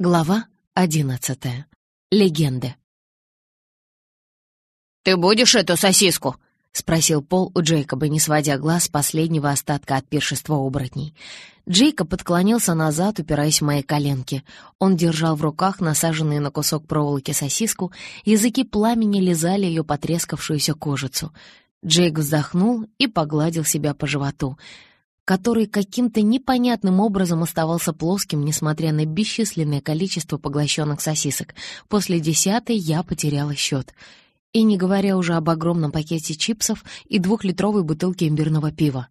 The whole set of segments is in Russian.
Глава одиннадцатая. Легенды. «Ты будешь эту сосиску?» — спросил Пол у Джейкоба, не сводя глаз с последнего остатка от пиршества оборотней. Джейкоб подклонился назад, упираясь в мои коленки. Он держал в руках насаженные на кусок проволоки сосиску, языки пламени лизали ее потрескавшуюся кожицу. Джейк вздохнул и погладил себя по животу — который каким-то непонятным образом оставался плоским, несмотря на бесчисленное количество поглощенных сосисок. После десятой я потеряла счет. И не говоря уже об огромном пакете чипсов и двухлитровой бутылке имбирного пива.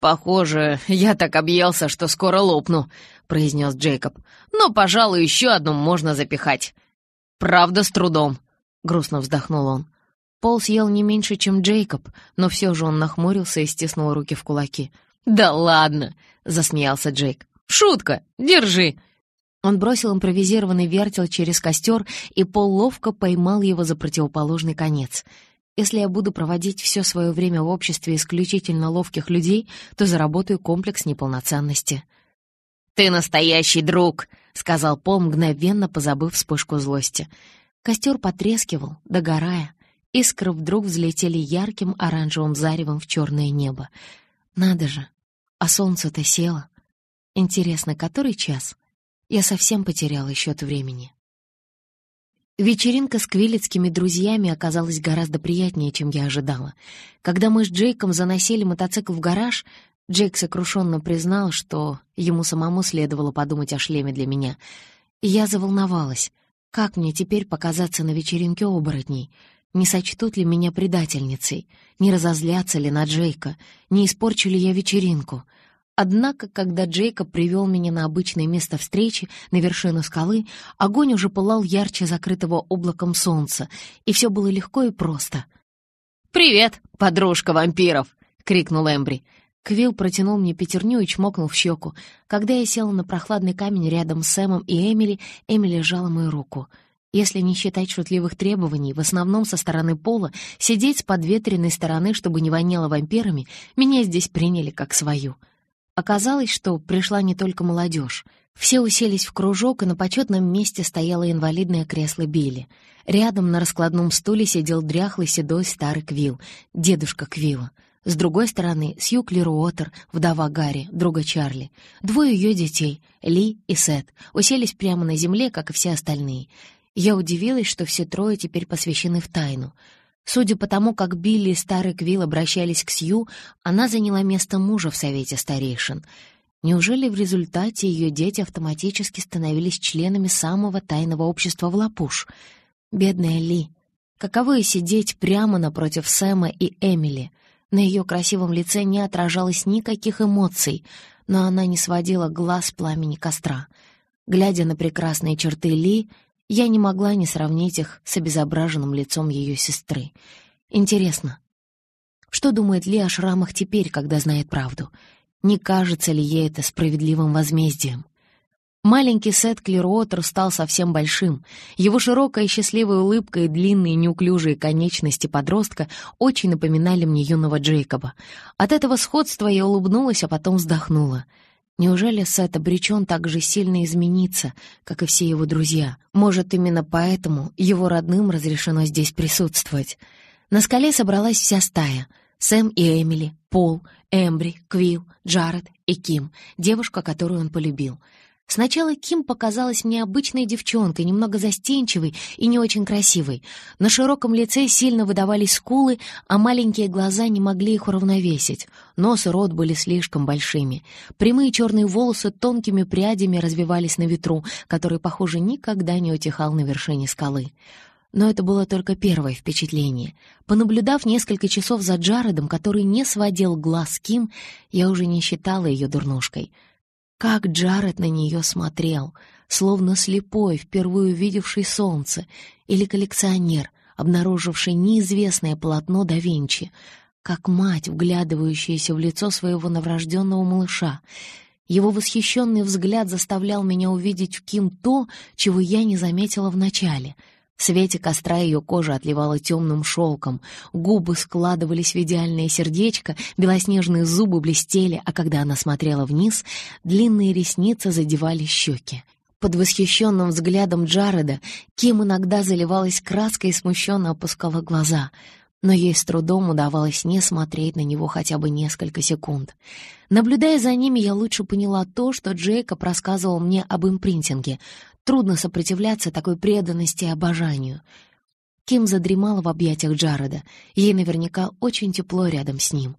«Похоже, я так объелся, что скоро лопну», — произнес Джейкоб. «Но, пожалуй, еще одну можно запихать. Правда, с трудом», — грустно вздохнул он. Пол съел не меньше, чем Джейкоб, но все же он нахмурился и стиснул руки в кулаки. «Да ладно!» — засмеялся Джейк. «Шутка! Держи!» Он бросил импровизированный вертел через костер, и Пол ловко поймал его за противоположный конец. Если я буду проводить все свое время в обществе исключительно ловких людей, то заработаю комплекс неполноценности. «Ты настоящий друг!» — сказал Пол, мгновенно позабыв вспышку злости. Костер потрескивал, догорая. Искры вдруг взлетели ярким оранжевым заревом в черное небо. Надо же, а солнце-то село. Интересно, который час? Я совсем потеряла счет времени. Вечеринка с квилецкими друзьями оказалась гораздо приятнее, чем я ожидала. Когда мы с Джейком заносили мотоцикл в гараж, Джейк сокрушенно признал, что ему самому следовало подумать о шлеме для меня. Я заволновалась. Как мне теперь показаться на вечеринке оборотней — не сочтут ли меня предательницей? Не разозлятся ли на Джейка? Не испорчу ли я вечеринку? Однако, когда Джейкоб привел меня на обычное место встречи, на вершину скалы, огонь уже пылал ярче закрытого облаком солнца, и все было легко и просто. «Привет, подружка вампиров!» — крикнул Эмбри. Квилл протянул мне пятерню и чмокнул в щеку. Когда я села на прохладный камень рядом с Сэмом и Эмили, Эмили сжала мою руку — если не считать шутливых требований, в основном со стороны пола, сидеть с подветренной стороны, чтобы не воняло вампирами, меня здесь приняли как свою. Оказалось, что пришла не только молодежь. Все уселись в кружок, и на почетном месте стояло инвалидное кресло Билли. Рядом на раскладном стуле сидел дряхлый седой старый Квилл, дедушка Квилла. С другой стороны — Сью Клируотер, вдова Гарри, друга Чарли. Двое ее детей, Ли и Сет, уселись прямо на земле, как и все остальные. Я удивилась, что все трое теперь посвящены в тайну. Судя по тому, как Билли и старый Квилл обращались к Сью, она заняла место мужа в Совете Старейшин. Неужели в результате ее дети автоматически становились членами самого тайного общества в Лапуш? Бедная Ли. Каково и сидеть прямо напротив Сэма и Эмили. На ее красивом лице не отражалось никаких эмоций, но она не сводила глаз пламени костра. Глядя на прекрасные черты Ли, я не могла не сравнить их с обезображенным лицом ее сестры. Интересно, что думает Ли о шрамах теперь, когда знает правду? Не кажется ли ей это справедливым возмездием? Маленький Сет Клируотер стал совсем большим. Его широкая счастливая улыбка и длинные неуклюжие конечности подростка очень напоминали мне юного Джейкоба. От этого сходства я улыбнулась, а потом вздохнула — Неужели Сет обречен так же сильно измениться, как и все его друзья? Может, именно поэтому его родным разрешено здесь присутствовать? На скале собралась вся стая. Сэм и Эмили, Пол, Эмбри, Квилл, Джаред и Ким, девушка, которую он полюбил — Сначала Ким показалась мне обычной девчонкой, немного застенчивой и не очень красивой. На широком лице сильно выдавались скулы, а маленькие глаза не могли их уравновесить. Нос и рот были слишком большими. Прямые черные волосы тонкими прядями развивались на ветру, который, похоже, никогда не утихал на вершине скалы. Но это было только первое впечатление. Понаблюдав несколько часов за Джаредом, который не сводил глаз Ким, я уже не считала ее дурнушкой — как Джаред на нее смотрел, словно слепой, впервые увидевший солнце, или коллекционер, обнаруживший неизвестное полотно да Винчи, как мать, вглядывающаяся в лицо своего новорожденного малыша. Его восхищенный взгляд заставлял меня увидеть в Ким то, чего я не заметила вначале — в свете костра ее кожа отливала темным шелком, губы складывались в идеальное сердечко, белоснежные зубы блестели, а когда она смотрела вниз, длинные ресницы задевали щеки. Под восхищенным взглядом Джареда Ким иногда заливалась краской и смущенно опускала глаза, но ей с трудом удавалось не смотреть на него хотя бы несколько секунд. Наблюдая за ними, я лучше поняла то, что Джейкоб рассказывал мне об импринтинге. Трудно сопротивляться такой преданности и обожанию. Ким задремала в объятиях Джареда. Ей наверняка очень тепло рядом с ним.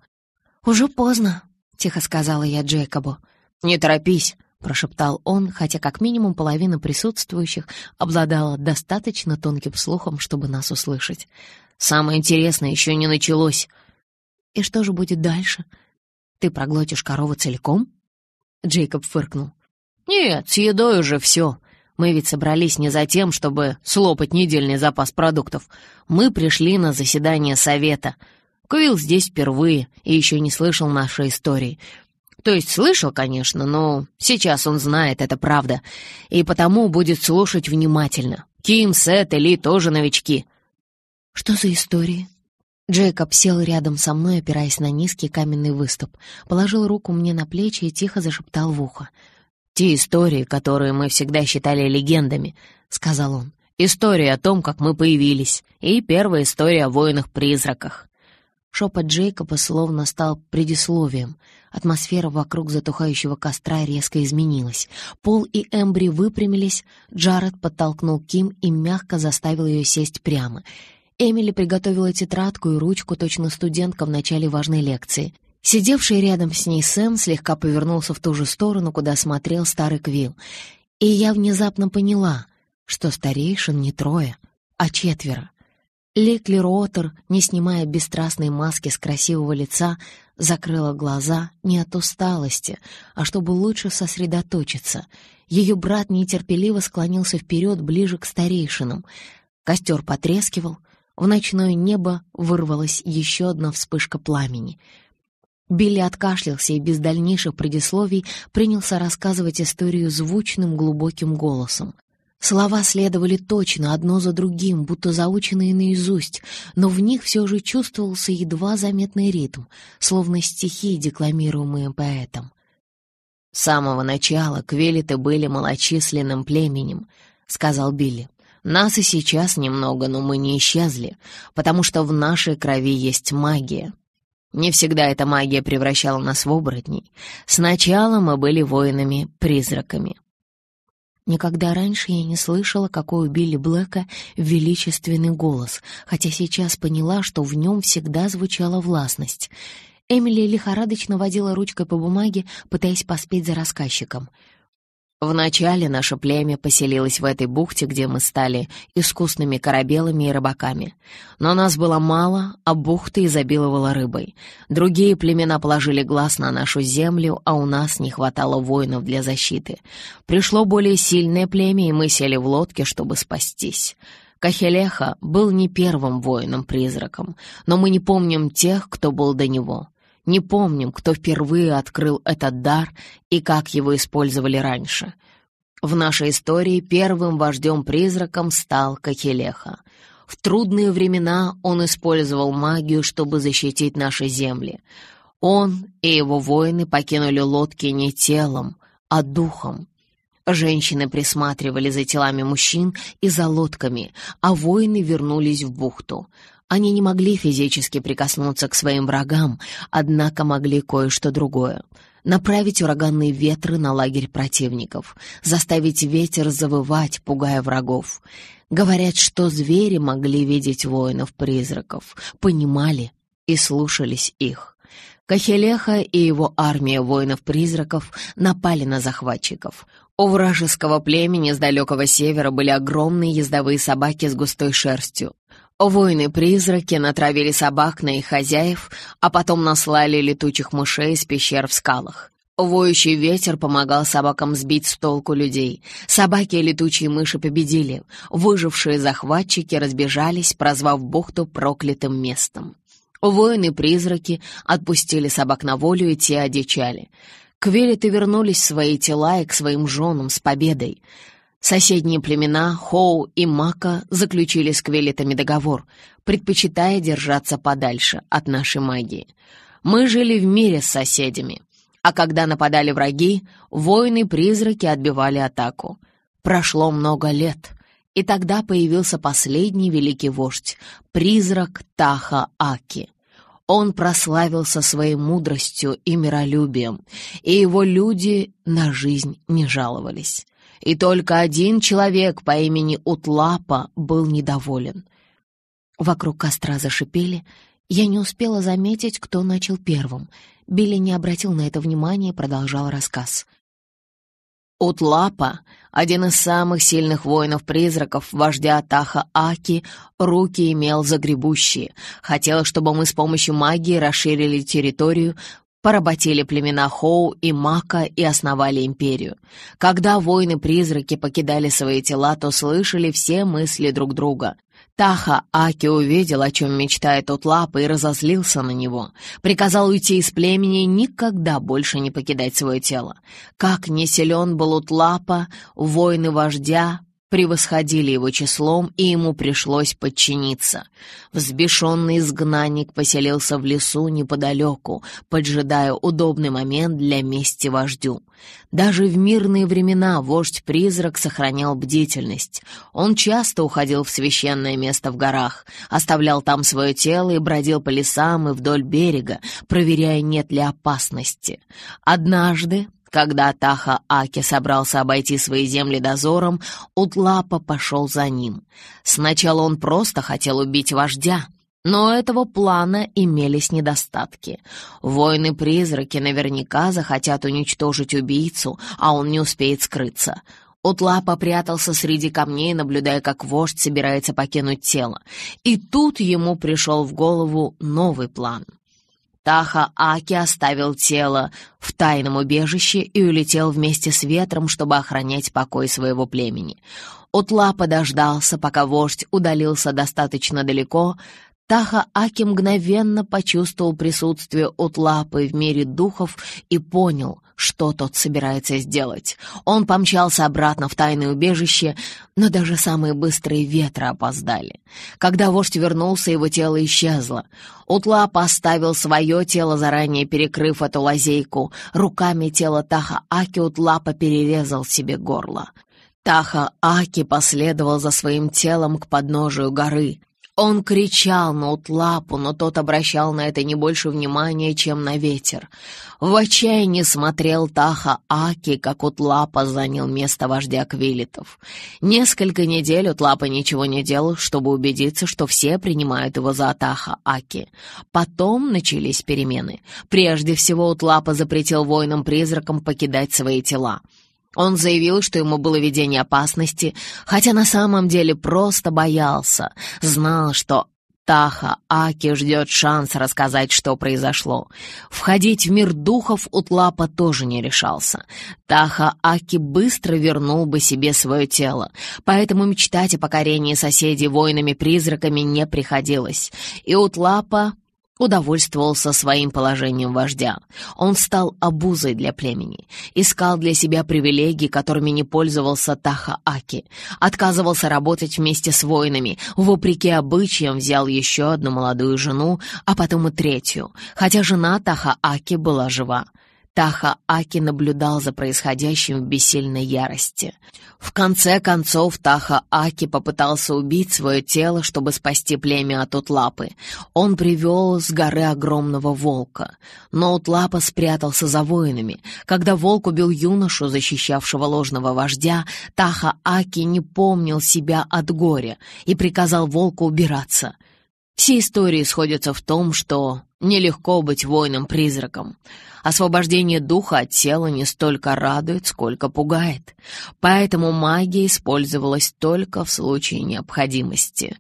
«Уже поздно», — тихо сказала я Джейкобу. «Не торопись», — прошептал он, хотя как минимум половина присутствующих обладала достаточно тонким слухом, чтобы нас услышать. «Самое интересное еще не началось». «И что же будет дальше? Ты проглотишь корову целиком?» Джейкоб фыркнул. «Нет, с едой уже все. Мы ведь собрались не за тем, чтобы слопать недельный запас продуктов. Мы пришли на заседание совета. Квилл здесь впервые и еще не слышал нашей истории. То есть слышал, конечно, но сейчас он знает, это правда, и потому будет слушать внимательно. Ким, Сет и Ли тоже новички. Что за истории? Джейкоб сел рядом со мной, опираясь на низкий каменный выступ, положил руку мне на плечи и тихо зашептал в ухо. «Те истории, которые мы всегда считали легендами», — сказал он. «История о том, как мы появились, и первая история о воинах-призраках». Шепот Джейкоба словно стал предисловием. Атмосфера вокруг затухающего костра резко изменилась. Пол и Эмбри выпрямились, Джаред подтолкнул Ким и мягко заставил ее сесть прямо. Эмили приготовила тетрадку и ручку, точно студентка в начале важной лекции. Сидевший рядом с ней Сэм слегка повернулся в ту же сторону, куда смотрел старый Квилл. И я внезапно поняла, что старейшин не трое, а четверо. Лекли Ротер, не снимая бесстрастной маски с красивого лица, закрыла глаза не от усталости, а чтобы лучше сосредоточиться. Ее брат нетерпеливо склонился вперед, ближе к старейшинам. Костер потрескивал, в ночное небо вырвалась еще одна вспышка пламени. Билли откашлялся и без дальнейших предисловий принялся рассказывать историю звучным глубоким голосом. Слова следовали точно, одно за другим, будто заученные наизусть, но в них все же чувствовался едва заметный ритм, словно стихи, декламируемые поэтом. «С самого начала квелиты были малочисленным племенем», — сказал Билли. «Нас и сейчас немного, но мы не исчезли, потому что в нашей крови есть магия. Не всегда эта магия превращала нас в оборотней. Сначала мы были воинами-призраками». Никогда раньше я не слышала, какой у Билли Блэка величественный голос, хотя сейчас поняла, что в нем всегда звучала властность. Эмили лихорадочно водила ручкой по бумаге, пытаясь поспеть за рассказчиком — Вначале наше племя поселилось в этой бухте, где мы стали искусными корабелами и рыбаками. Но нас было мало, а бухта изобиловала рыбой. Другие племена положили глаз на нашу землю, а у нас не хватало воинов для защиты. Пришло более сильное племя, и мы сели в лодке, чтобы спастись. Кахелеха был не первым воином-призраком, но мы не помним тех, кто был до него. Не помним, кто впервые открыл этот дар и как его использовали раньше. В нашей истории первым вождем-призраком стал Кахелеха. В трудные времена он использовал магию, чтобы защитить наши земли. Он и его воины покинули лодки не телом, а духом. Женщины присматривали за телами мужчин и за лодками, а воины вернулись в бухту. Они не могли физически прикоснуться к своим врагам, однако могли кое-что другое. Направить ураганные ветры на лагерь противников, заставить ветер завывать, пугая врагов. Говорят, что звери могли видеть воинов-призраков, понимали и слушались их. Кахелеха и его армия воинов-призраков напали на захватчиков. У вражеского племени с далекого севера были огромные ездовые собаки с густой шерстью. Воины-призраки натравили собак на их хозяев, а потом наслали летучих мышей из пещер в скалах. Воющий ветер помогал собакам сбить с толку людей. Собаки и летучие мыши победили. Выжившие захватчики разбежались, прозвав бухту проклятым местом. Воины-призраки отпустили собак на волю, и те одичали. Квелиты вернулись в свои тела и к своим женам с победой. Соседние племена Хоу и Мака заключили с квелитами договор, предпочитая держаться подальше от нашей магии. Мы жили в мире с соседями, а когда нападали враги, воины-призраки отбивали атаку. Прошло много лет, и тогда появился последний великий вождь, призрак Таха-Аки. Он прославился своей мудростью и миролюбием, и его люди на жизнь не жаловались. И только один человек по имени Утлапа был недоволен. Вокруг костра зашипели. Я не успела заметить, кто начал первым. Билли не обратил на это внимания и продолжал рассказ. Утлапа, один из самых сильных воинов-призраков, вождя Таха Аки, руки имел загребущие. Хотел, чтобы мы с помощью магии расширили территорию, поработили племена Хоу и Мака и основали империю. Когда воины-призраки покидали свои тела, то слышали все мысли друг друга. Таха Аки увидел, о чем мечтает Утлапа, и разозлился на него. Приказал уйти из племени и никогда больше не покидать свое тело. Как не силен был Утлапа, воины вождя превосходили его числом, и ему пришлось подчиниться. Взбешенный изгнанник поселился в лесу неподалеку, поджидая удобный момент для мести вождю. Даже в мирные времена вождь-призрак сохранял бдительность. Он часто уходил в священное место в горах, оставлял там свое тело и бродил по лесам и вдоль берега, проверяя, нет ли опасности. Однажды, когда Таха Аки собрался обойти свои земли дозором, Утлапа пошел за ним. Сначала он просто хотел убить вождя, но у этого плана имелись недостатки. Воины-призраки наверняка захотят уничтожить убийцу, а он не успеет скрыться. Утлапа прятался среди камней, наблюдая, как вождь собирается покинуть тело. И тут ему пришел в голову новый план — Таха Аки оставил тело в тайном убежище и улетел вместе с ветром, чтобы охранять покой своего племени. Утла подождался, пока вождь удалился достаточно далеко, Таха Аки мгновенно почувствовал присутствие Утлапы в мире духов и понял, что тот собирается сделать. Он помчался обратно в тайное убежище, но даже самые быстрые ветры опоздали. Когда вождь вернулся, его тело исчезло. Утлап оставил свое тело, заранее перекрыв эту лазейку. Руками тело Таха Аки Утлапа перерезал себе горло. Таха Аки последовал за своим телом к подножию горы. Он кричал на Утлапу, но тот обращал на это не больше внимания, чем на ветер. В отчаянии смотрел Таха Аки, как Утлапа занял место вождя Квилитов. Несколько недель Утлапа ничего не делал, чтобы убедиться, что все принимают его за Таха Аки. Потом начались перемены. Прежде всего Утлапа запретил воинам-призракам покидать свои тела. Он заявил, что ему было видение опасности, хотя на самом деле просто боялся, знал, что Таха Аки ждет шанс рассказать, что произошло. Входить в мир духов Утлапа тоже не решался. Таха Аки быстро вернул бы себе свое тело, поэтому мечтать о покорении соседей воинами-призраками не приходилось. И Утлапа удовольствовался своим положением вождя. Он стал обузой для племени, искал для себя привилегии, которыми не пользовался Таха-Аки, отказывался работать вместе с воинами, вопреки обычаям взял еще одну молодую жену, а потом и третью, хотя жена Таха-Аки была жива. Таха Аки наблюдал за происходящим в бессильной ярости. В конце концов Таха Аки попытался убить свое тело, чтобы спасти племя от Утлапы. Он привел с горы огромного волка. Но Утлапа спрятался за воинами. Когда волк убил юношу, защищавшего ложного вождя, Таха Аки не помнил себя от горя и приказал волку убираться. Все истории сходятся в том, что нелегко быть воином-призраком. Освобождение духа от тела не столько радует, сколько пугает. Поэтому магия использовалась только в случае необходимости.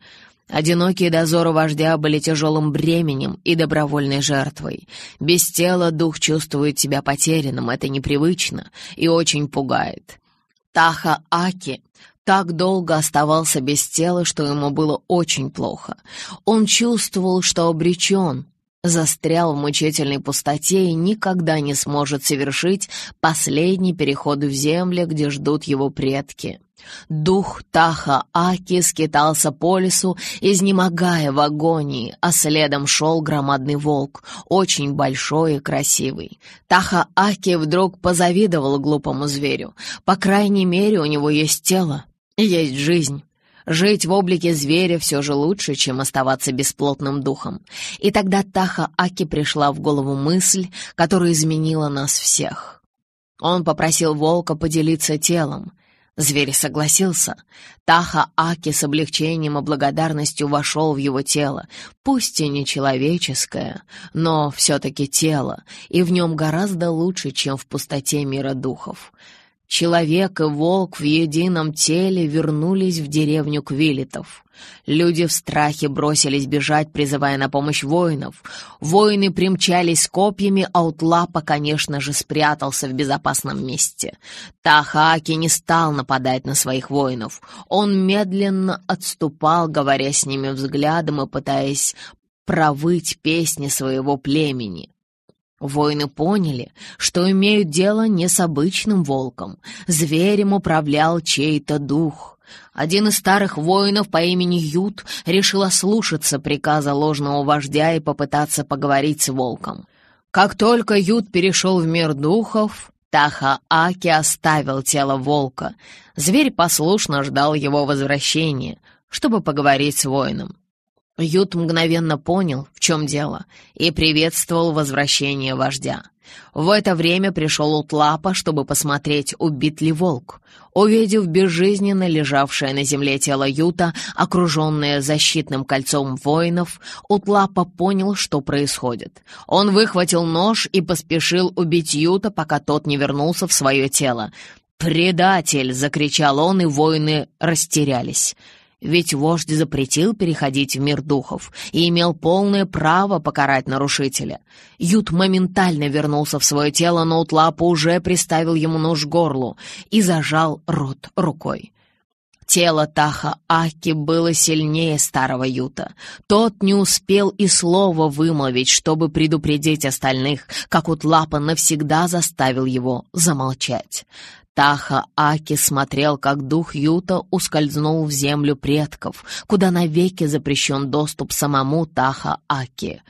Одинокие дозоры вождя были тяжелым бременем и добровольной жертвой. Без тела дух чувствует себя потерянным, это непривычно и очень пугает. Таха Аки так долго оставался без тела, что ему было очень плохо. Он чувствовал, что обречен, застрял в мучительной пустоте и никогда не сможет совершить последний переход в земли, где ждут его предки. Дух Таха-Аки скитался по лесу, изнемогая в агонии, а следом шел громадный волк, очень большой и красивый. Таха-Аки вдруг позавидовал глупому зверю. По крайней мере, у него есть тело, есть жизнь. Жить в облике зверя все же лучше, чем оставаться бесплотным духом. И тогда Таха Аки пришла в голову мысль, которая изменила нас всех. Он попросил волка поделиться телом. Зверь согласился. Таха Аки с облегчением и благодарностью вошел в его тело, пусть и не человеческое, но все-таки тело, и в нем гораздо лучше, чем в пустоте мира духов. Человек и волк в едином теле вернулись в деревню Квилитов. Люди в страхе бросились бежать, призывая на помощь воинов. Воины примчались с копьями, а Утлапа, конечно же, спрятался в безопасном месте. Тахаки не стал нападать на своих воинов. Он медленно отступал, говоря с ними взглядом и пытаясь провыть песни своего племени. Воины поняли, что имеют дело не с обычным волком. Зверем управлял чей-то дух. Один из старых воинов по имени Ют решил ослушаться приказа ложного вождя и попытаться поговорить с волком. Как только Ют перешел в мир духов, Таха-Аки оставил тело волка. Зверь послушно ждал его возвращения, чтобы поговорить с воином. Ют мгновенно понял, в чем дело, и приветствовал возвращение вождя. В это время пришел Утлапа, чтобы посмотреть, убит ли волк. Увидев безжизненно лежавшее на земле тело Юта, окруженное защитным кольцом воинов, Утлапа понял, что происходит. Он выхватил нож и поспешил убить Юта, пока тот не вернулся в свое тело. «Предатель!» — закричал он, и воины растерялись. Ведь вождь запретил переходить в мир духов и имел полное право покарать нарушителя. Ют моментально вернулся в свое тело, но Утлапа уже приставил ему нож к горлу и зажал рот рукой. Тело Таха Аки было сильнее старого Юта. Тот не успел и слова вымолвить, чтобы предупредить остальных, как Утлапа навсегда заставил его замолчать. Таха Аки смотрел, как дух Юта ускользнул в землю предков, куда навеки запрещен доступ самому Таха Аки.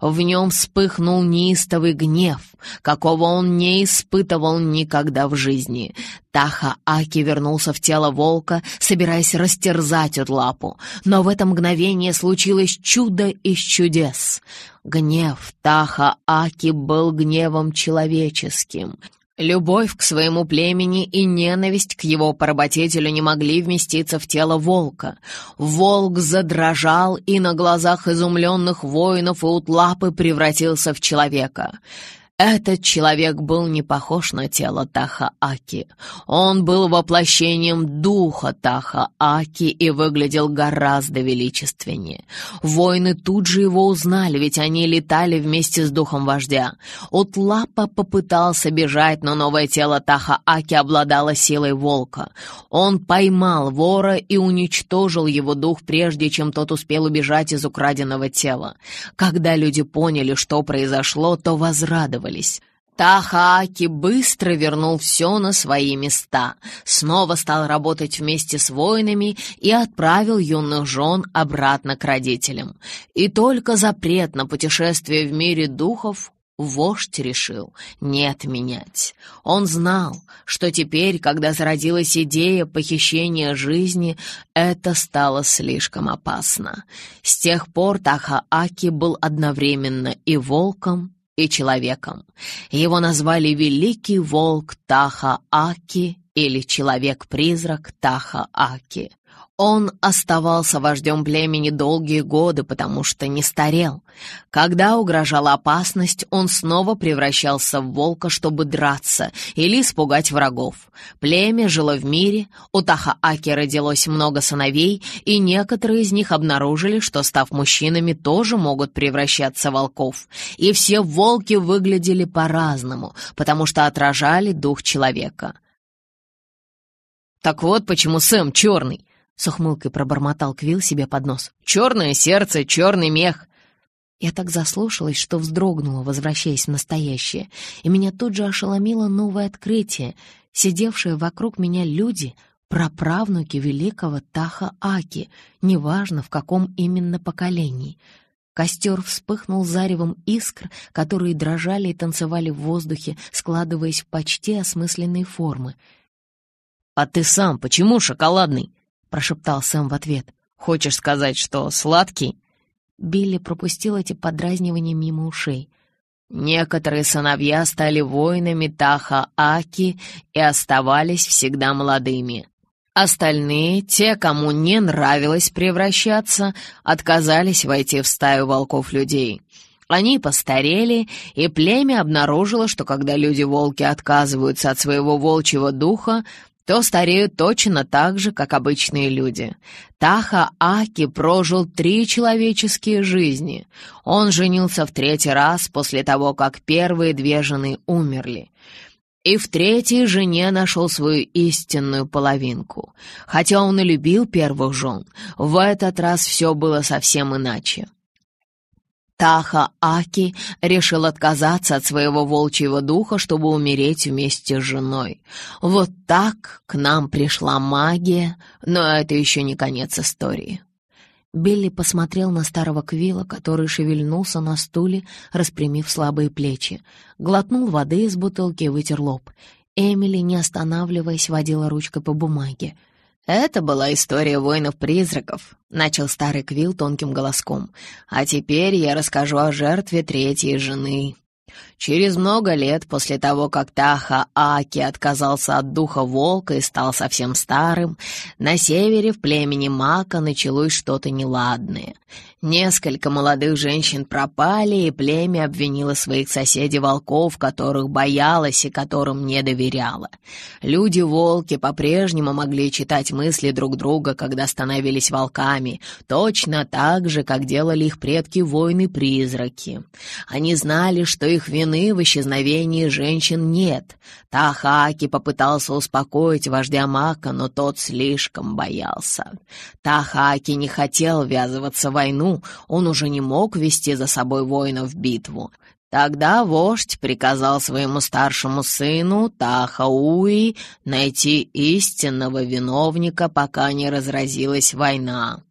В нем вспыхнул неистовый гнев, какого он не испытывал никогда в жизни. Таха Аки вернулся в тело волка, собираясь растерзать Утлапу, но в это мгновение случилось чудо из чудес. Гнев Таха Аки был гневом человеческим — Любовь к своему племени и ненависть к его поработителю не могли вместиться в тело волка. Волк задрожал и на глазах изумленных воинов и утлапы превратился в человека. Этот человек был не похож на тело Таха-Аки. Он был воплощением духа Таха-Аки и выглядел гораздо величественнее. Воины тут же его узнали, ведь они летали вместе с духом вождя. Утлапа попытался бежать, но новое тело Таха-Аки обладало силой волка. Он поймал вора и уничтожил его дух, прежде чем тот успел убежать из украденного тела. Когда люди поняли, что произошло, то возрадовались радовались. Тахааки быстро вернул все на свои места, снова стал работать вместе с воинами и отправил юных жен обратно к родителям. И только запрет на путешествие в мире духов вождь решил не отменять. Он знал, что теперь, когда зародилась идея похищения жизни, это стало слишком опасно. С тех пор Тахааки был одновременно и волком, и человеком. Его назвали Великий Волк Таха-Аки или Человек-призрак Таха-Аки. Он оставался вождем племени долгие годы, потому что не старел. Когда угрожала опасность, он снова превращался в волка, чтобы драться или испугать врагов. Племя жило в мире, у Тахааки родилось много сыновей, и некоторые из них обнаружили, что, став мужчинами, тоже могут превращаться в волков. И все волки выглядели по-разному, потому что отражали дух человека. Так вот почему Сэм черный. — с ухмылкой пробормотал Квилл себе под нос. «Черное сердце, черный мех!» Я так заслушалась, что вздрогнула, возвращаясь в настоящее, и меня тут же ошеломило новое открытие. Сидевшие вокруг меня люди — праправнуки великого Таха Аки, неважно в каком именно поколении. Костер вспыхнул заревом искр, которые дрожали и танцевали в воздухе, складываясь в почти осмысленные формы. «А ты сам почему шоколадный?» — прошептал Сэм в ответ. «Хочешь сказать, что сладкий?» Билли пропустил эти подразнивания мимо ушей. Некоторые сыновья стали воинами Таха-Аки и оставались всегда молодыми. Остальные, те, кому не нравилось превращаться, отказались войти в стаю волков-людей. Они постарели, и племя обнаружило, что когда люди-волки отказываются от своего волчьего духа, то стареют точно так же, как обычные люди. Таха Аки прожил три человеческие жизни. Он женился в третий раз после того, как первые две жены умерли. И в третьей жене нашел свою истинную половинку. Хотя он и любил первых жен, в этот раз все было совсем иначе. Таха Аки решил отказаться от своего волчьего духа, чтобы умереть вместе с женой. Вот так к нам пришла магия, но это еще не конец истории. Билли посмотрел на старого Квилла, который шевельнулся на стуле, распрямив слабые плечи. Глотнул воды из бутылки и вытер лоб. Эмили, не останавливаясь, водила ручкой по бумаге. «Это была история воинов-призраков», — начал старый Квилл тонким голоском. «А теперь я расскажу о жертве третьей жены, Через много лет после того, как Таха Аки отказался от духа волка и стал совсем старым, на севере в племени Мака началось что-то неладное. Несколько молодых женщин пропали, и племя обвинило своих соседей-волков, которых боялось и которым не доверяло. Люди-волки по-прежнему могли читать мысли друг друга, когда становились волками, точно так же, как делали их предки-воины-призраки. Они знали, что их вины в исчезновении женщин нет. Тахаки попытался успокоить вождя Мака, но тот слишком боялся. Тахаки не хотел ввязываться в войну, он уже не мог вести за собой воинов в битву. Тогда вождь приказал своему старшему сыну Тахауи найти истинного виновника, пока не разразилась война.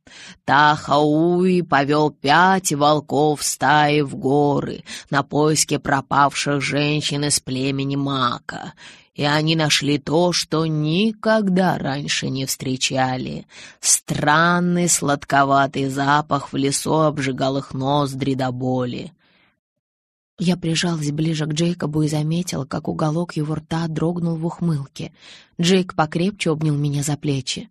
Тахауи повел пять волков стаи в горы на поиски пропавших женщин из племени Мака — и они нашли то, что никогда раньше не встречали. Странный сладковатый запах в лесу обжигал их ноздри до боли. Я прижалась ближе к Джейкобу и заметила, как уголок его рта дрогнул в ухмылке. Джейк покрепче обнял меня за плечи.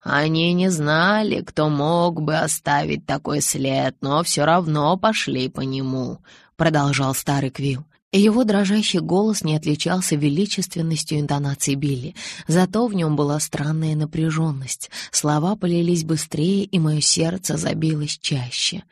Они не знали, кто мог бы оставить такой след, но все равно пошли по нему, — продолжал старый Квилл. Его дрожащий голос не отличался величественностью интонации Билли, зато в нем была странная напряженность. Слова полились быстрее, и мое сердце забилось чаще.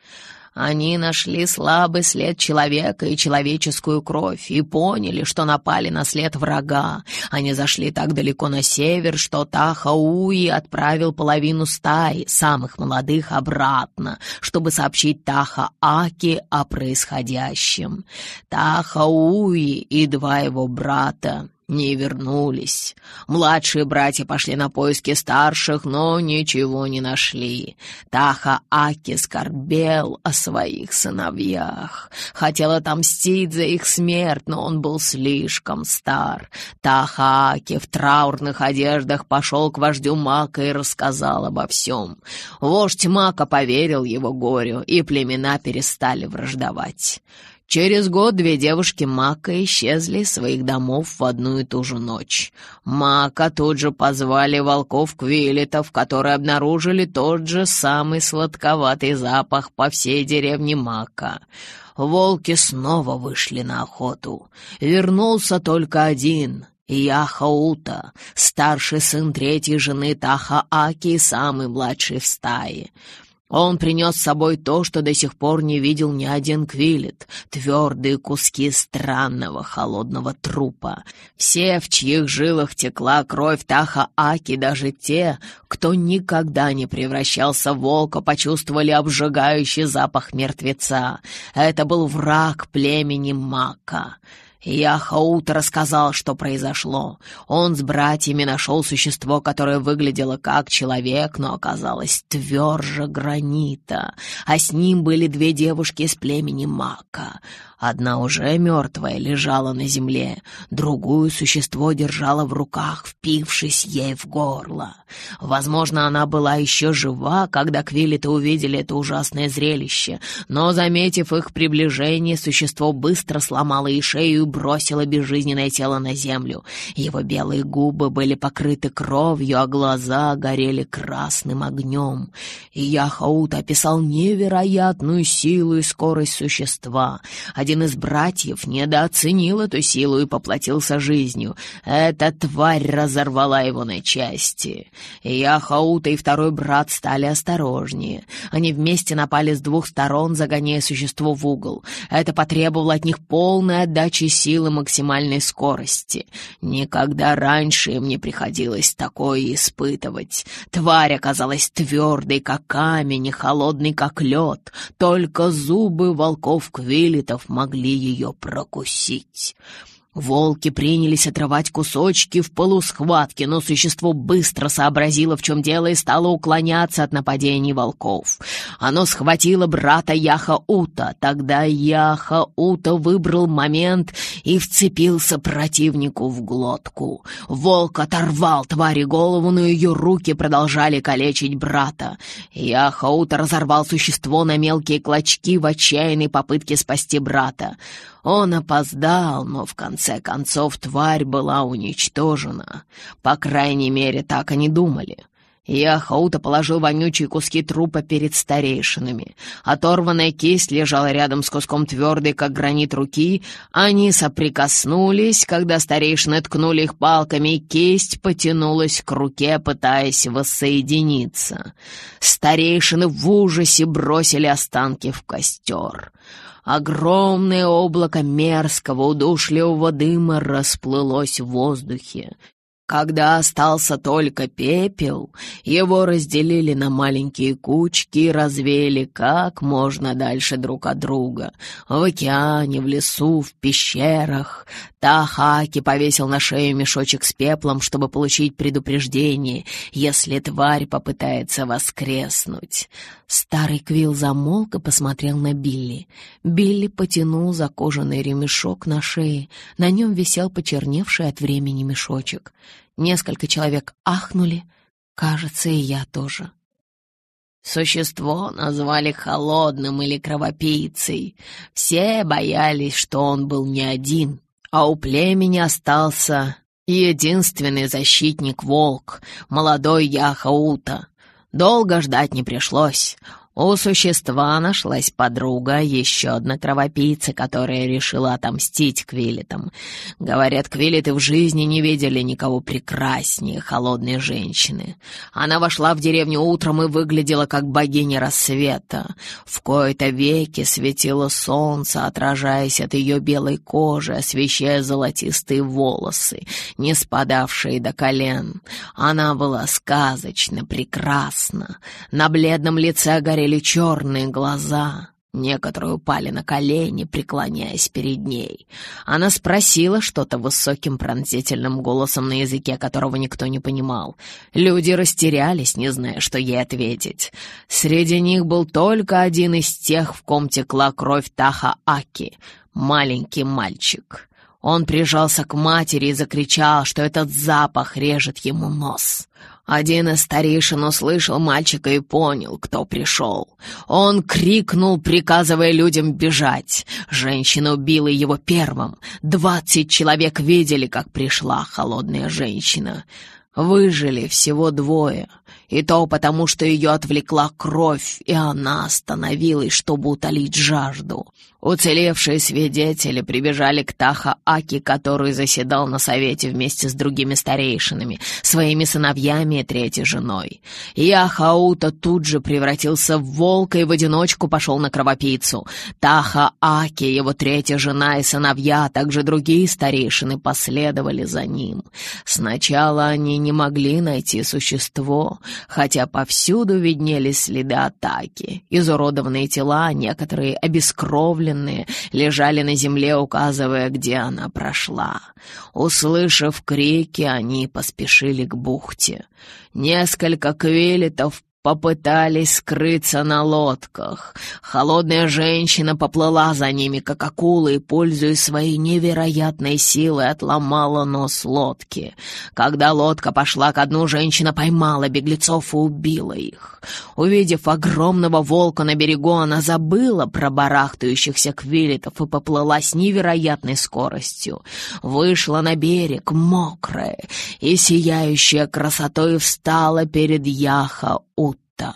Они нашли слабый след человека и человеческую кровь и поняли, что напали на след врага. Они зашли так далеко на север, что Тахауи отправил половину стаи, самых молодых, обратно, чтобы сообщить Таха-Аки о происходящем. Тахауи и два его брата не вернулись. Младшие братья пошли на поиски старших, но ничего не нашли. Таха Аки скорбел о своих сыновьях. Хотел отомстить за их смерть, но он был слишком стар. Таха Аки в траурных одеждах пошел к вождю Мака и рассказал обо всем. Вождь Мака поверил его горю, и племена перестали враждовать. Через год две девушки Мака исчезли из своих домов в одну и ту же ночь. Мака тут же позвали волков Квилетов, которые обнаружили тот же самый сладковатый запах по всей деревне Мака. Волки снова вышли на охоту. Вернулся только один — Яхаута, старший сын третьей жены Таха Аки и самый младший в стае. Он принес с собой то, что до сих пор не видел ни один Квилет — твердые куски странного холодного трупа. Все, в чьих жилах текла кровь Таха-Аки, даже те, кто никогда не превращался в волка, почувствовали обжигающий запах мертвеца. Это был враг племени Мака. Яхаут рассказал, что произошло. Он с братьями нашел существо, которое выглядело как человек, но оказалось тверже гранита, а с ним были две девушки из племени Мака. Одна уже мертвая лежала на земле, другую существо держало в руках, впившись ей в горло. Возможно, она была еще жива, когда Квиллиты увидели это ужасное зрелище, но, заметив их приближение, существо быстро сломало ей шею и бросило безжизненное тело на землю. Его белые губы были покрыты кровью, а глаза горели красным огнем. И Яхаут описал невероятную силу и скорость существа. Один один из братьев недооценил эту силу и поплатился жизнью. Эта тварь разорвала его на части. Я, Хаута и второй брат стали осторожнее. Они вместе напали с двух сторон, загоняя существо в угол. Это потребовало от них полной отдачи силы максимальной скорости. Никогда раньше им не приходилось такое испытывать. Тварь оказалась твердой, как камень, и холодной, как лед. Только зубы волков-квилитов могли ее прокусить. Волки принялись отрывать кусочки в полусхватке, но существо быстро сообразило, в чем дело, и стало уклоняться от нападений волков. Оно схватило брата Яха-Ута. Тогда Яха-Ута выбрал момент и вцепился противнику в глотку. Волк оторвал твари голову, но ее руки продолжали калечить брата. Яха-Ута разорвал существо на мелкие клочки в отчаянной попытке спасти брата. Он опоздал, но в конце концов тварь была уничтожена. По крайней мере, так они думали. Яхаута положил вонючие куски трупа перед старейшинами. Оторванная кисть лежала рядом с куском твердой, как гранит руки. Они соприкоснулись, когда старейшины ткнули их палками, и кисть потянулась к руке, пытаясь воссоединиться. Старейшины в ужасе бросили останки в костер. Огромное облако мерзкого, удушливого дыма расплылось в воздухе. Когда остался только пепел, его разделили на маленькие кучки и развеяли как можно дальше друг от друга. В океане, в лесу, в пещерах. Тахаки повесил на шею мешочек с пеплом, чтобы получить предупреждение, если тварь попытается воскреснуть. Старый Квилл замолк и посмотрел на Билли. Билли потянул за кожаный ремешок на шее. На нем висел почерневший от времени мешочек. Несколько человек ахнули. Кажется, и я тоже. Существо назвали холодным или кровопийцей. Все боялись, что он был не один, а у племени остался единственный защитник-волк, молодой Яхаута. Долго ждать не пришлось. У существа нашлась подруга, еще одна кровопийца, которая решила отомстить Квилетам. Говорят, Квилеты в жизни не видели никого прекраснее холодной женщины. Она вошла в деревню утром и выглядела как богиня рассвета. В кои-то веки светило солнце, отражаясь от ее белой кожи, освещая золотистые волосы, не спадавшие до колен. Она была сказочно прекрасна. На бледном лице горели горели черные глаза. Некоторые упали на колени, преклоняясь перед ней. Она спросила что-то высоким пронзительным голосом на языке, которого никто не понимал. Люди растерялись, не зная, что ей ответить. Среди них был только один из тех, в ком текла кровь Таха-Аки, маленький мальчик. Он прижался к матери и закричал, что этот запах режет ему нос. Один из старейшин услышал мальчика и понял, кто пришел. Он крикнул, приказывая людям бежать. Женщина убила его первым. Двадцать человек видели, как пришла холодная женщина. Выжили всего двое. и то потому, что ее отвлекла кровь, и она остановилась, чтобы утолить жажду. Уцелевшие свидетели прибежали к Таха-Аки, который заседал на совете вместе с другими старейшинами, своими сыновьями и третьей женой. Яхаута тут же превратился в волка и в одиночку пошел на кровопийцу. Таха-Аки, его третья жена и сыновья, а также другие старейшины последовали за ним. Сначала они не могли найти существо, хотя повсюду виднелись следы атаки, изуродованные тела, некоторые обескровленные, лежали на земле, указывая, где она прошла. Услышав крики, они поспешили к бухте. Несколько квелетов попытались скрыться на лодках. Холодная женщина поплыла за ними, как акула, и, пользуясь своей невероятной силой, отломала нос лодки. Когда лодка пошла ко дну, женщина поймала беглецов и убила их. Увидев огромного волка на берегу, она забыла про барахтающихся квилетов и поплыла с невероятной скоростью. Вышла на берег, мокрая и сияющая красотой, встала перед Яха Утта.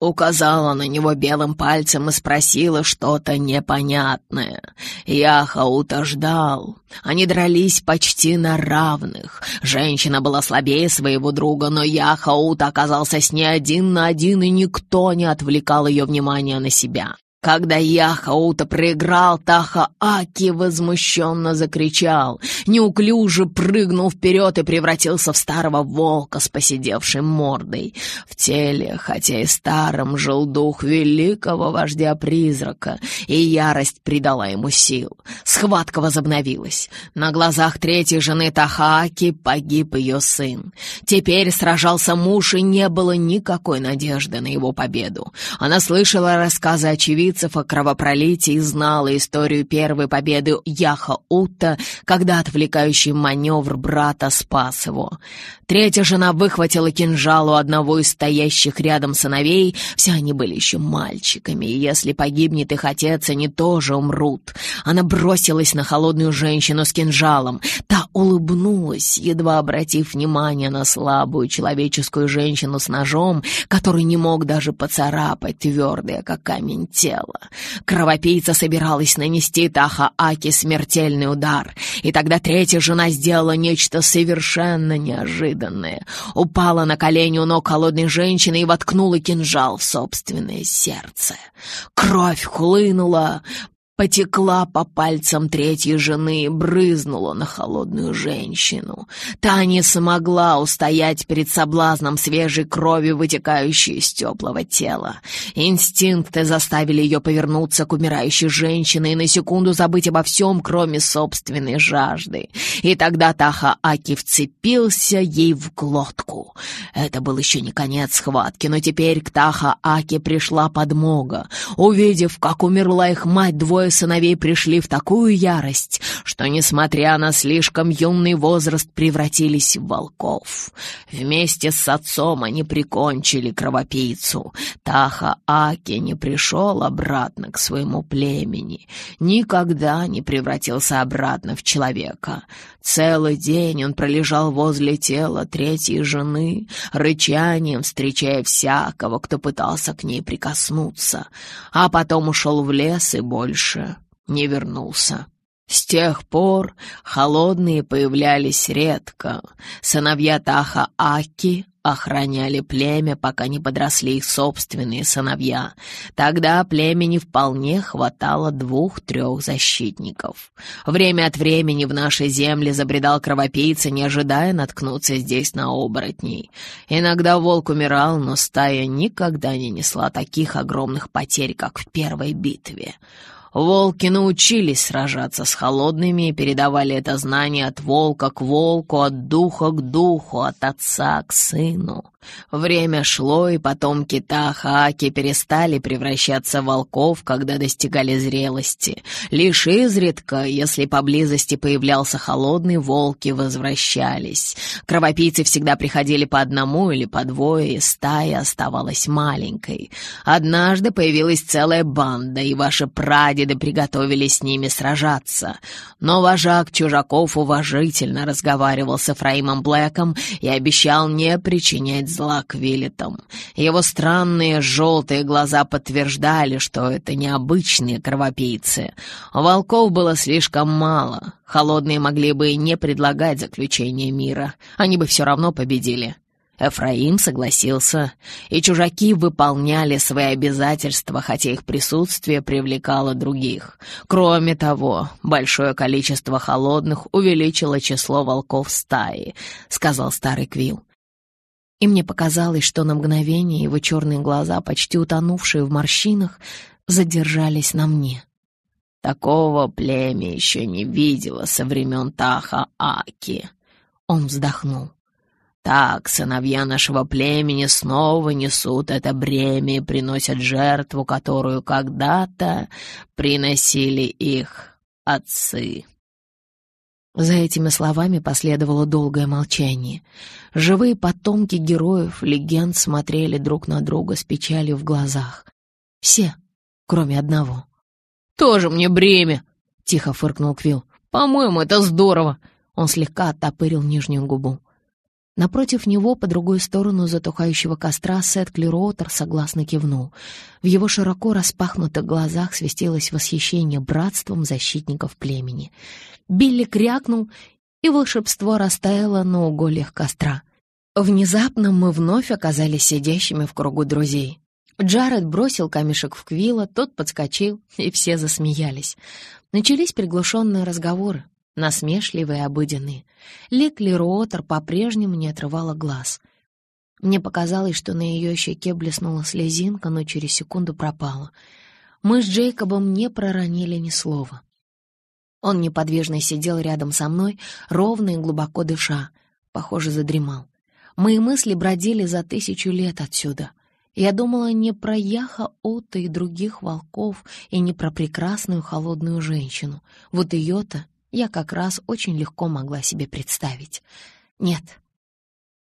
Указала на него белым пальцем и спросила что-то непонятное. Яхаута ждал. Они дрались почти на равных. Женщина была слабее своего друга, но Яхаута оказался с ней один на один, и никто не отвлекал ее внимание на себя. Когда Яхаута проиграл, Таха Аки возмущенно закричал, неуклюже прыгнул вперед и превратился в старого волка с посидевшей мордой. В теле, хотя и старом, жил дух великого вождя-призрака, и ярость придала ему сил. Схватка возобновилась. На глазах третьей жены Тахааки погиб ее сын. Теперь сражался муж, и не было никакой надежды на его победу. Она слышала рассказы очевидцев, очевидцев о кровопролитии знала историю первой победы Яха Утта, когда отвлекающий маневр брата спас его. Третья жена выхватила кинжал у одного из стоящих рядом сыновей. Все они были еще мальчиками, и если погибнет их отец, они тоже умрут. Она бросилась на холодную женщину с кинжалом. Та улыбнулась, едва обратив внимание на слабую человеческую женщину с ножом, который не мог даже поцарапать твердое, как камень, тело тело. Кровопийца собиралась нанести Таха-Аки смертельный удар, и тогда третья жена сделала нечто совершенно неожиданное. Упала на колени у ног холодной женщины и воткнула кинжал в собственное сердце. Кровь хлынула, потекла по пальцам третьей жены и брызнула на холодную женщину. Та не смогла устоять перед соблазном свежей крови, вытекающей из теплого тела. Инстинкты заставили ее повернуться к умирающей женщине и на секунду забыть обо всем, кроме собственной жажды. И тогда Таха Аки вцепился ей в глотку. Это был еще не конец схватки, но теперь к Таха Аки пришла подмога. Увидев, как умерла их мать, двое двое сыновей пришли в такую ярость, что, несмотря на слишком юный возраст, превратились в волков. Вместе с отцом они прикончили кровопийцу. Таха Аки не пришел обратно к своему племени, никогда не превратился обратно в человека. Целый день он пролежал возле тела третьей жены, рычанием встречая всякого, кто пытался к ней прикоснуться, а потом ушел в лес и больше не вернулся. С тех пор холодные появлялись редко. Сыновья Таха Аки охраняли племя, пока не подросли их собственные сыновья. Тогда племени вполне хватало двух-трех защитников. Время от времени в нашей земле забредал кровопийца, не ожидая наткнуться здесь на оборотней. Иногда волк умирал, но стая никогда не несла таких огромных потерь, как в первой битве. Волки научились сражаться с холодными и передавали это знание от волка к волку, от духа к духу, от отца к сыну. Время шло, и потомки Тахааки перестали превращаться в волков, когда достигали зрелости. Лишь изредка, если поблизости появлялся холодный, волки возвращались. Кровопийцы всегда приходили по одному или по двое, и стая оставалась маленькой. Однажды появилась целая банда, и ваши прадеды приготовили с ними сражаться. Но вожак чужаков уважительно разговаривал с Эфраимом Блэком и обещал не причинять зла к Виллетам. Его странные желтые глаза подтверждали, что это необычные кровопийцы. Волков было слишком мало. Холодные могли бы и не предлагать заключение мира. Они бы все равно победили. Эфраим согласился, и чужаки выполняли свои обязательства, хотя их присутствие привлекало других. Кроме того, большое количество холодных увеличило число волков стаи, сказал старый Квилл. И мне показалось, что на мгновение его черные глаза, почти утонувшие в морщинах, задержались на мне. Такого племя еще не видела со времен Таха-Аки. Он вздохнул. Так сыновья нашего племени снова несут это бремя и приносят жертву, которую когда-то приносили их отцы. За этими словами последовало долгое молчание. Живые потомки героев, легенд смотрели друг на друга с печалью в глазах. Все, кроме одного. «Тоже мне бремя!» — тихо фыркнул Квилл. «По-моему, это здорово!» Он слегка оттопырил нижнюю губу. Напротив него, по другую сторону затухающего костра, Сет Клироутер согласно кивнул. В его широко распахнутых глазах свистелось восхищение братством защитников племени. Билли крякнул, и волшебство растаяло на угольях костра. Внезапно мы вновь оказались сидящими в кругу друзей. Джаред бросил камешек в Квилла, тот подскочил, и все засмеялись. Начались приглушенные разговоры насмешливые и обыденные. Лекли Роотер по-прежнему не отрывала глаз. Мне показалось, что на ее щеке блеснула слезинка, но через секунду пропала. Мы с Джейкобом не проронили ни слова. Он неподвижно сидел рядом со мной, ровно и глубоко дыша, похоже, задремал. Мои мысли бродили за тысячу лет отсюда. Я думала не про Яха Ота и других волков, и не про прекрасную холодную женщину. Вот ее-то я как раз очень легко могла себе представить. Нет.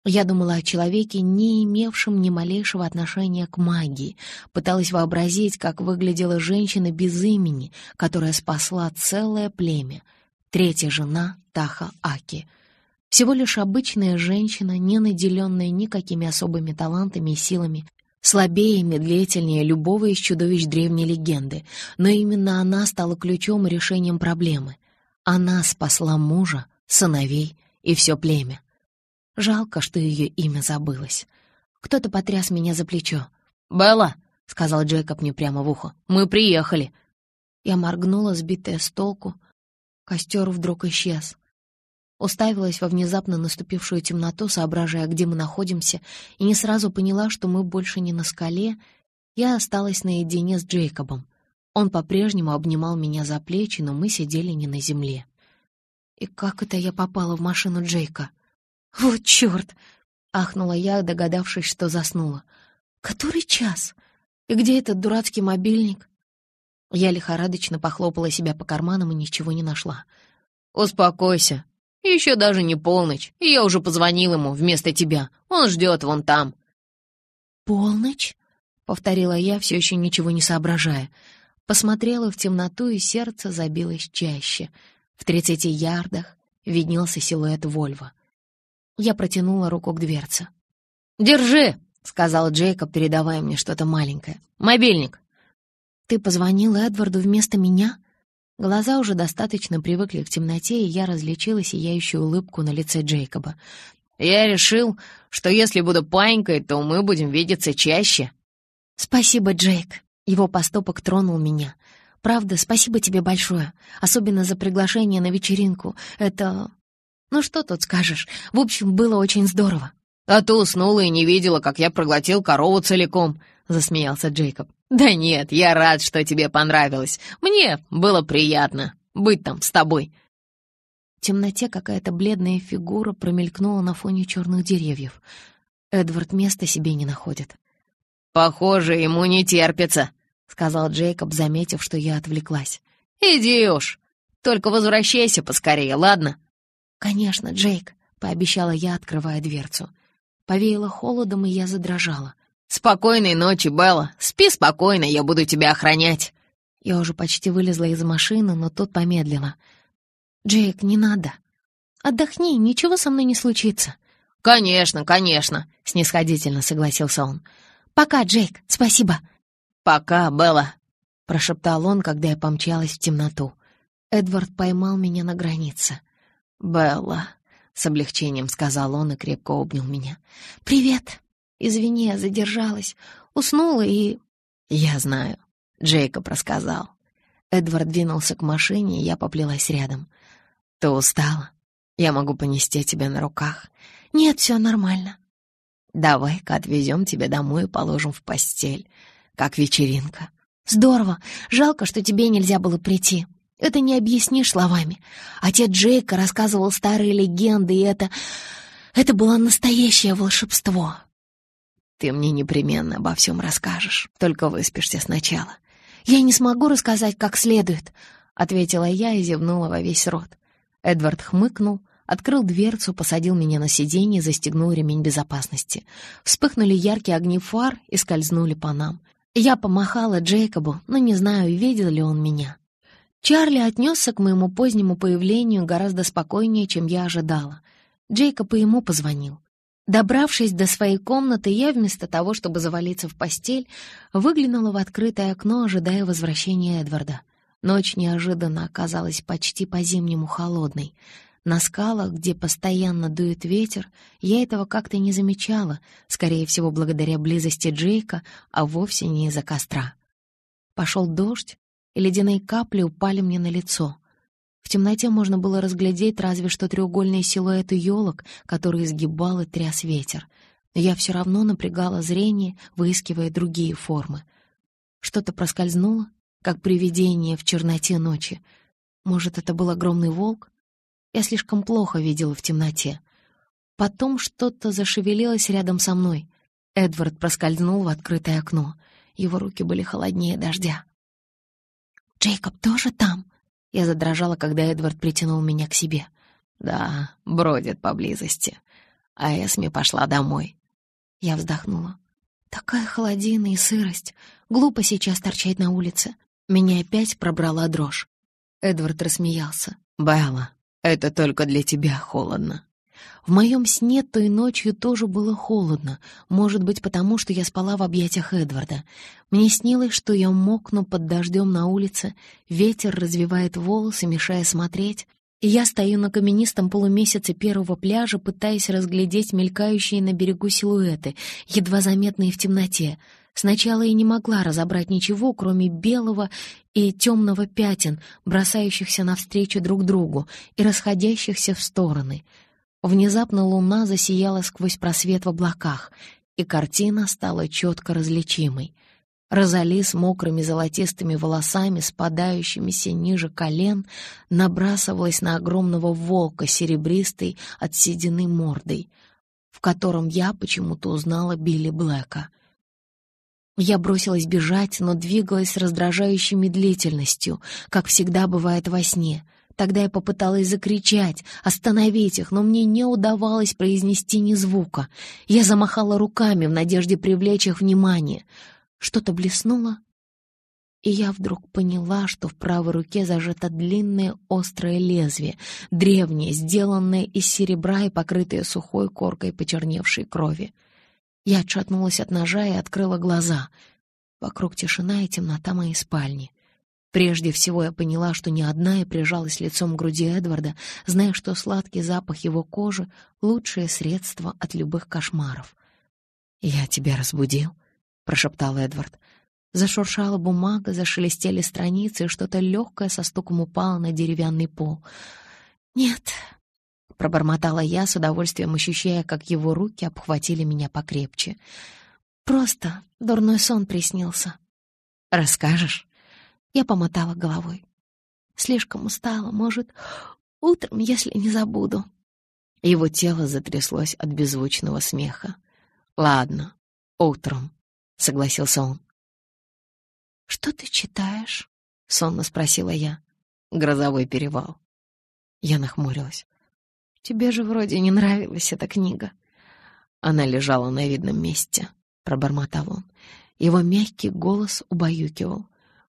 Я думала о человеке, не имевшем ни малейшего отношения к магии, пыталась вообразить, как выглядела женщина без имени, которая спасла целое племя, третья жена Таха Аки. Всего лишь обычная женщина, не наделенная никакими особыми талантами и силами, слабее и медлительнее любого из чудовищ древней легенды, но именно она стала ключом и решением проблемы. Она спасла мужа, сыновей и все племя. Жалко, что ее имя забылось. Кто-то потряс меня за плечо. «Белла!» — сказал Джейкоб мне прямо в ухо. «Мы приехали!» Я моргнула, сбитая с толку. Костер вдруг исчез. Уставилась во внезапно наступившую темноту, соображая, где мы находимся, и не сразу поняла, что мы больше не на скале. Я осталась наедине с Джейкобом. Он по-прежнему обнимал меня за плечи, но мы сидели не на земле. И как это я попала в машину Джейка? «Вот черт!» — ахнула я, догадавшись, что заснула. «Который час? И где этот дурацкий мобильник?» Я лихорадочно похлопала себя по карманам и ничего не нашла. «Успокойся. Еще даже не полночь, и я уже позвонил ему вместо тебя. Он ждет вон там». «Полночь?» — повторила я, все еще ничего не соображая. Посмотрела в темноту, и сердце забилось чаще. В тридцати ярдах виднелся силуэт Вольва. Я протянула руку к дверце. «Держи!» — сказал Джейкоб, передавая мне что-то маленькое. «Мобильник!» «Ты позвонил Эдварду вместо меня?» Глаза уже достаточно привыкли к темноте, и я различила сияющую улыбку на лице Джейкоба. «Я решил, что если буду панькой, то мы будем видеться чаще». «Спасибо, Джейк», его поступок тронул меня. Правда, спасибо тебе большое, особенно за приглашение на вечеринку. Это... Ну что тут скажешь? В общем, было очень здорово. «А ты уснула и не видела, как я проглотил корову целиком», — засмеялся Джейкоб. «Да нет, я рад, что тебе понравилось. Мне было приятно быть там с тобой». В темноте какая-то бледная фигура промелькнула на фоне черных деревьев. Эдвард места себе не находит. «Похоже, ему не терпится», — сказал Джейкоб, заметив, что я отвлеклась. «Иди уж, только возвращайся поскорее, ладно?» «Конечно, Джейк», — пообещала я, открывая дверцу. Повеяло холодом, и я задрожала. «Спокойной ночи, Белла. Спи спокойно, я буду тебя охранять». Я уже почти вылезла из машины, но тут помедлила. «Джейк, не надо. Отдохни, ничего со мной не случится». «Конечно, конечно», — снисходительно согласился он. «Пока, Джейк, спасибо». «Пока, Белла», — прошептал он, когда я помчалась в темноту. Эдвард поймал меня на границе. «Белла», — с облегчением сказал он и крепко обнял меня. «Привет. Извини, я задержалась. Уснула и...» «Я знаю», — Джейкоб рассказал. Эдвард двинулся к машине, и я поплелась рядом. «Ты устала? Я могу понести тебя на руках». «Нет, все нормально». «Давай-ка отвезем тебя домой и положим в постель. Как вечеринка». «Здорово. Жалко, что тебе нельзя было прийти. Это не объяснишь словами. Отец Джейка рассказывал старые легенды, и это... Это было настоящее волшебство». «Ты мне непременно обо всем расскажешь, только выспишься сначала». «Я не смогу рассказать как следует», — ответила я и зевнула во весь рот. Эдвард хмыкнул, открыл дверцу, посадил меня на сиденье застегнул ремень безопасности. Вспыхнули яркие огни фар и скользнули по нам. Я помахала Джейкобу, но не знаю, видел ли он меня. Чарли отнесся к моему позднему появлению гораздо спокойнее, чем я ожидала. Джейкоб и ему позвонил. Добравшись до своей комнаты, я вместо того, чтобы завалиться в постель, выглянула в открытое окно, ожидая возвращения Эдварда. Ночь неожиданно оказалась почти по-зимнему холодной. На скалах, где постоянно дует ветер, я этого как-то не замечала, скорее всего, благодаря близости Джейка, а вовсе не из-за костра. Пошел дождь, и ледяные капли упали мне на лицо. В темноте можно было разглядеть разве что треугольные силуэты елок, которые изгибал и тряс ветер. Я все равно напрягала зрение, выискивая другие формы. Что-то проскользнуло, как привидение в черноте ночи. Может, это был огромный волк? Я слишком плохо видела в темноте. Потом что-то зашевелилось рядом со мной. Эдвард проскользнул в открытое окно. Его руки были холоднее дождя. «Джейкоб тоже там?» Я задрожала, когда Эдвард притянул меня к себе. «Да, бродит поблизости. А Эсми пошла домой». Я вздохнула. «Такая холодина и сырость. Глупо сейчас торчать на улице». Меня опять пробрала дрожь. Эдвард рассмеялся. «Белла, это только для тебя холодно». В моем сне той ночью тоже было холодно, может быть, потому что я спала в объятиях Эдварда. Мне снилось, что я мокну под дождем на улице, ветер развивает волосы, мешая смотреть, и я стою на каменистом полумесяце первого пляжа, пытаясь разглядеть мелькающие на берегу силуэты, едва заметные в темноте. Сначала я не могла разобрать ничего, кроме белого и темного пятен, бросающихся навстречу друг другу и расходящихся в стороны — Внезапно луна засияла сквозь просвет в облаках, и картина стала четко различимой. Розали с мокрыми золотистыми волосами, спадающимися ниже колен, набрасывалась на огромного волка серебристой от седины мордой, в котором я почему-то узнала Билли Блэка. Я бросилась бежать, но двигалась с раздражающей медлительностью, как всегда бывает во сне — Тогда я попыталась закричать, остановить их, но мне не удавалось произнести ни звука. Я замахала руками в надежде привлечь их внимание. Что-то блеснуло, и я вдруг поняла, что в правой руке зажато длинное острое лезвие, древнее, сделанное из серебра и покрытое сухой коркой почерневшей крови. Я отшатнулась от ножа и открыла глаза. Вокруг тишина и темнота моей спальни. Прежде всего я поняла, что не одна и прижалась лицом к груди Эдварда, зная, что сладкий запах его кожи — лучшее средство от любых кошмаров. «Я тебя разбудил?» — прошептал Эдвард. Зашуршала бумага, зашелестели страницы, и что-то легкое со стуком упало на деревянный пол. «Нет», — пробормотала я, с удовольствием ощущая, как его руки обхватили меня покрепче. «Просто дурной сон приснился». «Расскажешь?» Я помотала головой. Слишком устала, может, утром, если не забуду. Его тело затряслось от беззвучного смеха. «Ладно, утром», — согласился он. «Что ты читаешь?» — сонно спросила я. «Грозовой перевал». Я нахмурилась. «Тебе же вроде не нравилась эта книга». Она лежала на видном месте, — пробормотал он. Его мягкий голос убаюкивал.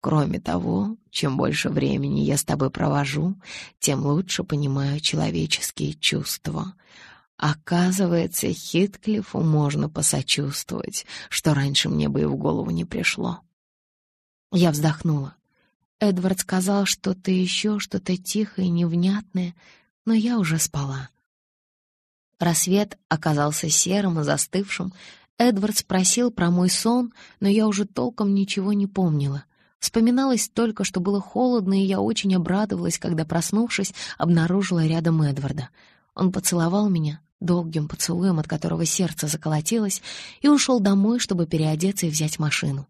Кроме того, чем больше времени я с тобой провожу, тем лучше понимаю человеческие чувства. Оказывается, Хитклифу можно посочувствовать, что раньше мне бы и в голову не пришло. Я вздохнула. Эдвард сказал что-то еще, что-то тихое невнятное, но я уже спала. Рассвет оказался серым и застывшим. Эдвард спросил про мой сон, но я уже толком ничего не помнила. Вспоминалось только, что было холодно, и я очень обрадовалась, когда, проснувшись, обнаружила рядом Эдварда. Он поцеловал меня долгим поцелуем, от которого сердце заколотилось, и ушел домой, чтобы переодеться и взять машину.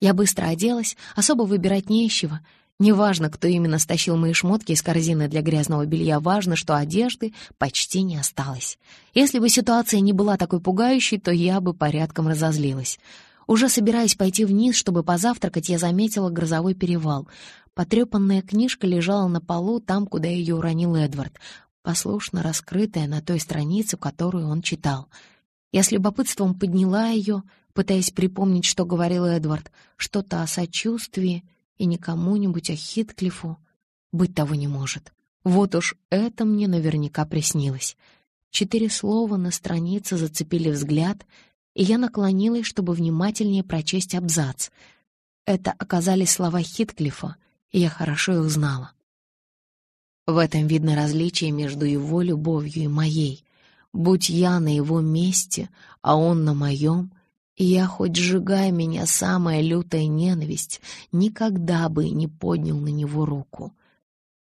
Я быстро оделась, особо выбирать не из чего — Неважно, кто именно стащил мои шмотки из корзины для грязного белья, важно, что одежды почти не осталось. Если бы ситуация не была такой пугающей, то я бы порядком разозлилась. Уже собираясь пойти вниз, чтобы позавтракать, я заметила грозовой перевал. Потрепанная книжка лежала на полу там, куда ее уронил Эдвард, послушно раскрытая на той странице, которую он читал. Я с любопытством подняла ее, пытаясь припомнить, что говорил Эдвард, что-то о сочувствии, и не кому-нибудь, а Хитклифу. Быть того не может. Вот уж это мне наверняка приснилось. Четыре слова на странице зацепили взгляд, и я наклонилась, чтобы внимательнее прочесть абзац. Это оказались слова Хитклифа, и я хорошо их знала. В этом видно различие между его любовью и моей. Будь я на его месте, а он на моем, я, хоть сжигая меня самая лютая ненависть, никогда бы не поднял на него руку.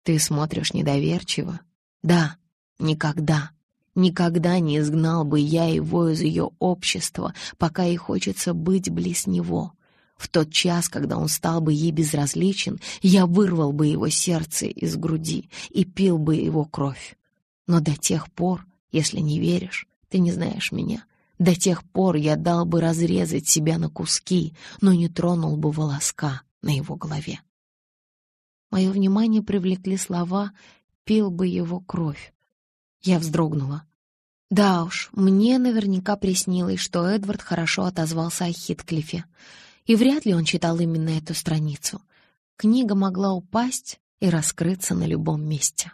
Ты смотришь недоверчиво? Да, никогда. Никогда не изгнал бы я его из ее общества, пока ей хочется быть близ него. В тот час, когда он стал бы ей безразличен, я вырвал бы его сердце из груди и пил бы его кровь. Но до тех пор, если не веришь, ты не знаешь меня — до тех пор я дал бы разрезать себя на куски, но не тронул бы волоска на его голове. Мое внимание привлекли слова «пил бы его кровь». Я вздрогнула. Да уж, мне наверняка приснилось, что Эдвард хорошо отозвался о Хитклифе, и вряд ли он читал именно эту страницу. Книга могла упасть и раскрыться на любом месте.